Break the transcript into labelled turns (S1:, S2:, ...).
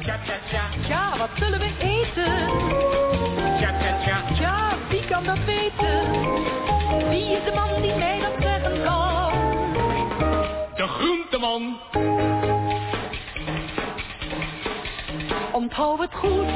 S1: Tja, tja, tja.
S2: Ja, wat zullen we eten?
S1: Tja, tja, tja.
S2: Ja, wie kan dat weten? Wie is de man die mij dat zeggen kan?
S1: De groenteman.
S2: Onthoud het goed,